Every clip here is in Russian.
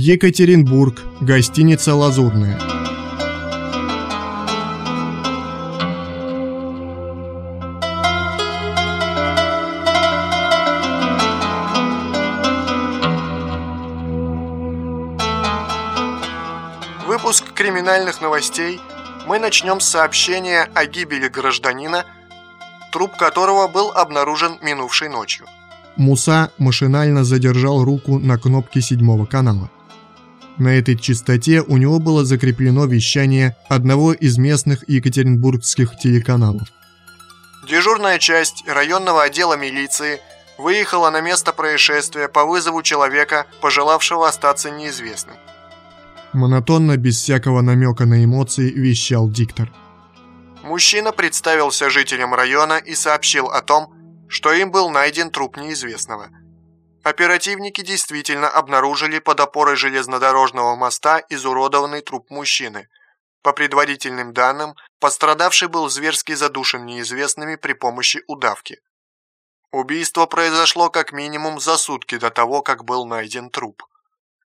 Екатеринбург, гостиница «Лазурная». Выпуск криминальных новостей мы начнем с сообщения о гибели гражданина, труп которого был обнаружен минувшей ночью. Муса машинально задержал руку на кнопке седьмого канала. На этой частоте у него было закреплено вещание одного из местных екатеринбургских телеканалов. Дежурная часть районного отдела милиции выехала на место происшествия по вызову человека, пожелавшего остаться неизвестным. Монотонно, без всякого намека на эмоции, вещал диктор. Мужчина представился жителям района и сообщил о том, что им был найден труп неизвестного. Оперативники действительно обнаружили под опорой железнодорожного моста изуродованный труп мужчины. По предварительным данным, пострадавший был зверски задушен неизвестными при помощи удавки. Убийство произошло как минимум за сутки до того, как был найден труп.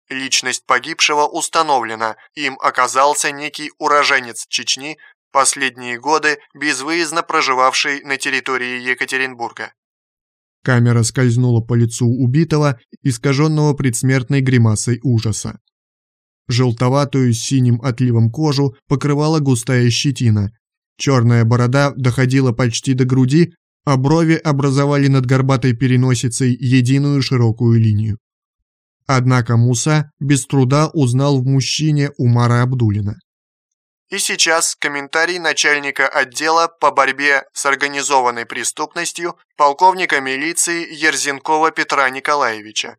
Личность погибшего установлена, им оказался некий уроженец Чечни последние годы безвыездно проживавший на территории Екатеринбурга. Камера скользнула по лицу убитого, искаженного предсмертной гримасой ужаса. Желтоватую с синим отливом кожу покрывала густая щетина. Черная борода доходила почти до груди, а брови образовали над горбатой переносицей единую широкую линию. Однако Муса без труда узнал в мужчине Умара Абдулина. И сейчас комментарий начальника отдела по борьбе с организованной преступностью полковника милиции Ерзенкова Петра Николаевича.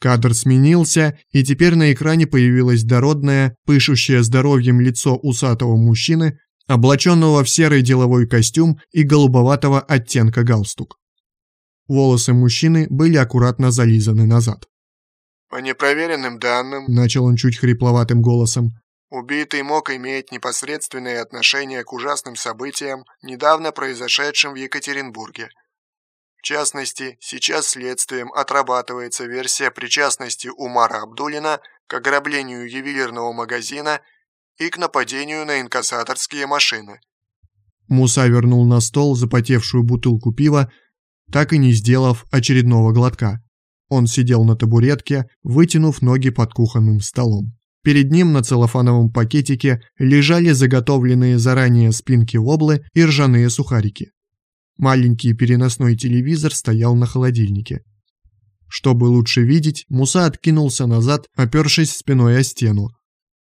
Кадр сменился, и теперь на экране появилось дородное, пышущее здоровьем лицо усатого мужчины, облаченного в серый деловой костюм и голубоватого оттенка галстук. Волосы мужчины были аккуратно зализаны назад. «По непроверенным данным», — начал он чуть хрипловатым голосом, Убитый мог иметь непосредственное отношение к ужасным событиям, недавно произошедшим в Екатеринбурге. В частности, сейчас следствием отрабатывается версия причастности Умара Абдулина к ограблению ювелирного магазина и к нападению на инкассаторские машины. Муса вернул на стол запотевшую бутылку пива, так и не сделав очередного глотка. Он сидел на табуретке, вытянув ноги под кухонным столом. Перед ним на целлофановом пакетике лежали заготовленные заранее спинки воблы и ржаные сухарики. Маленький переносной телевизор стоял на холодильнике. Чтобы лучше видеть, Муса откинулся назад, опершись спиной о стену.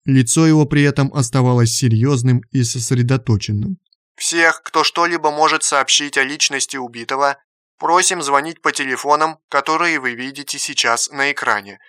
Лицо его при этом оставалось серьезным и сосредоточенным. «Всех, кто что-либо может сообщить о личности убитого, просим звонить по телефонам, которые вы видите сейчас на экране –